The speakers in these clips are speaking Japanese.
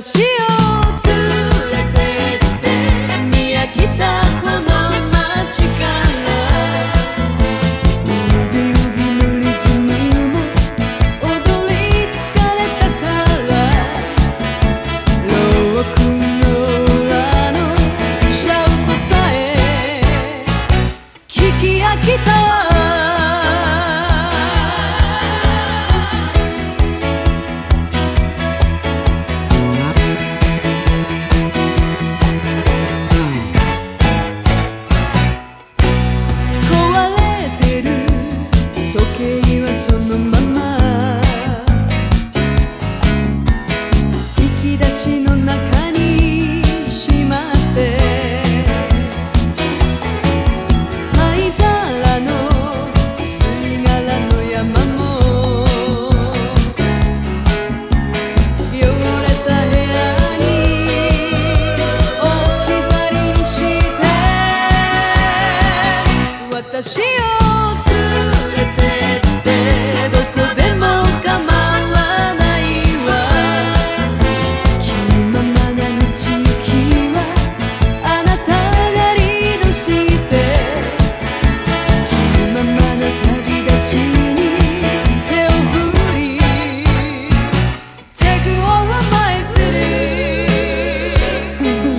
私を連れてって宮城田この街から指指のリズムも踊り疲れたからロークのラのシャウトさえ聞き飽きた。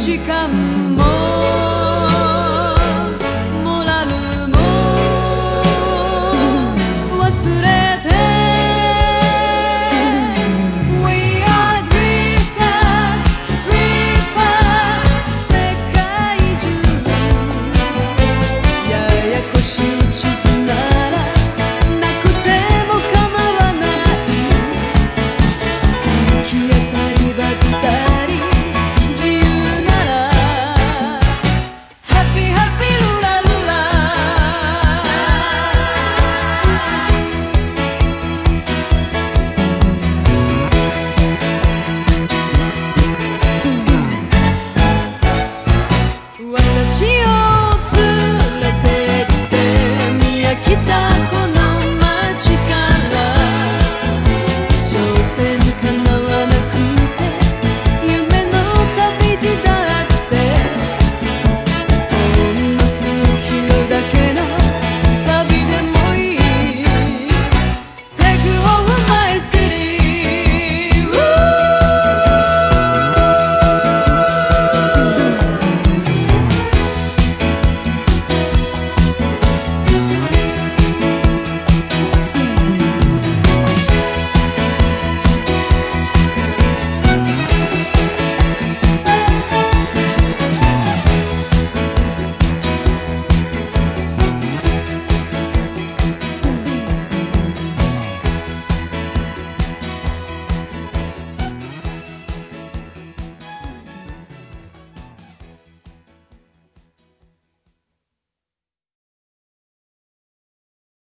çıkan